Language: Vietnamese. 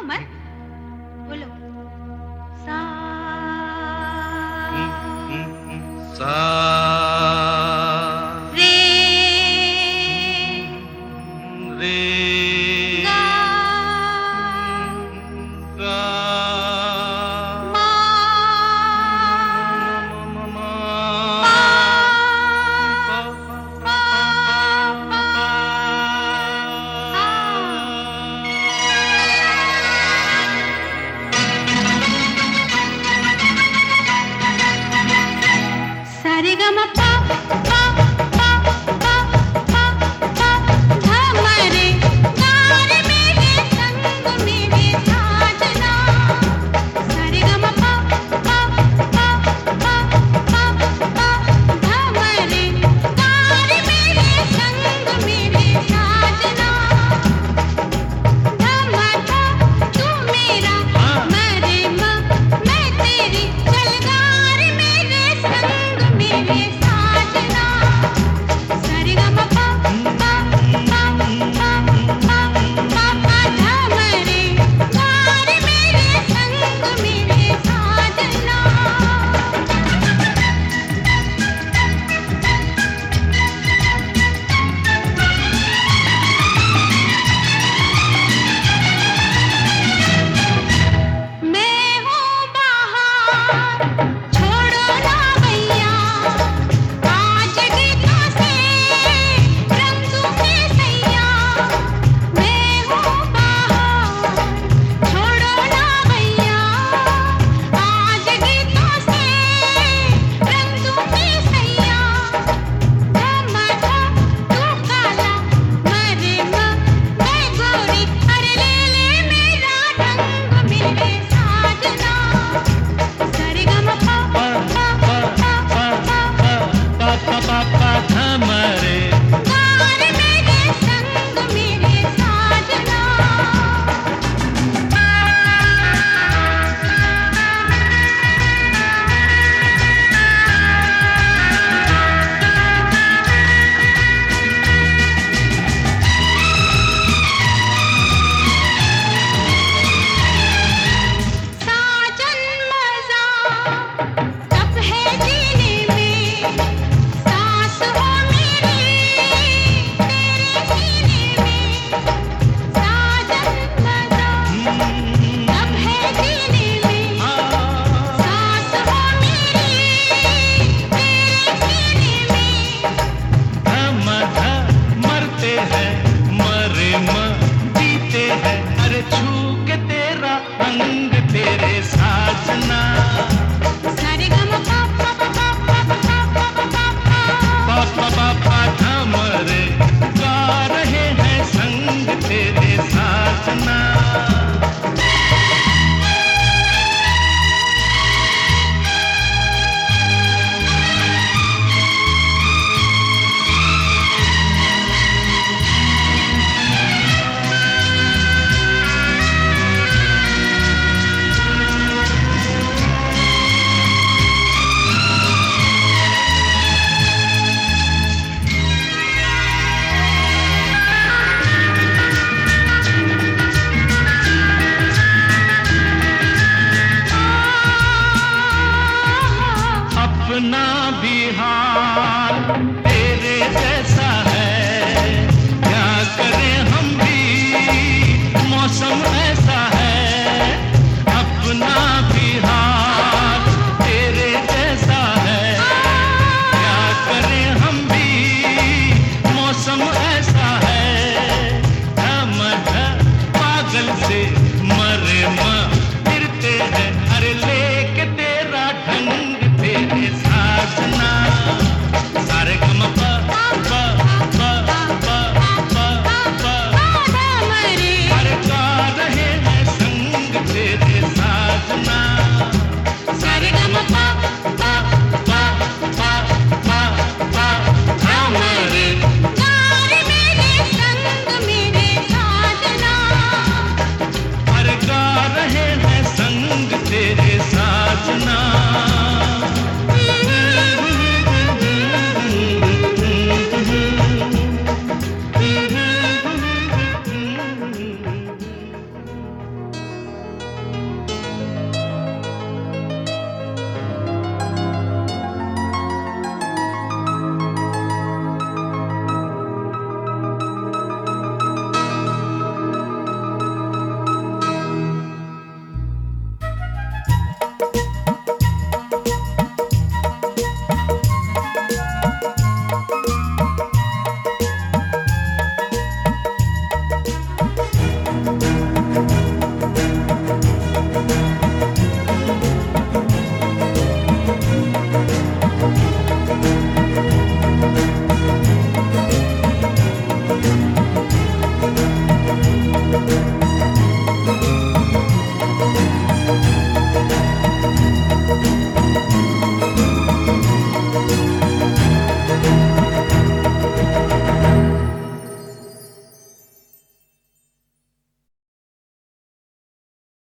तो मैं बोलो सा सा रे रे I'm a pop. tonight. না বিহার।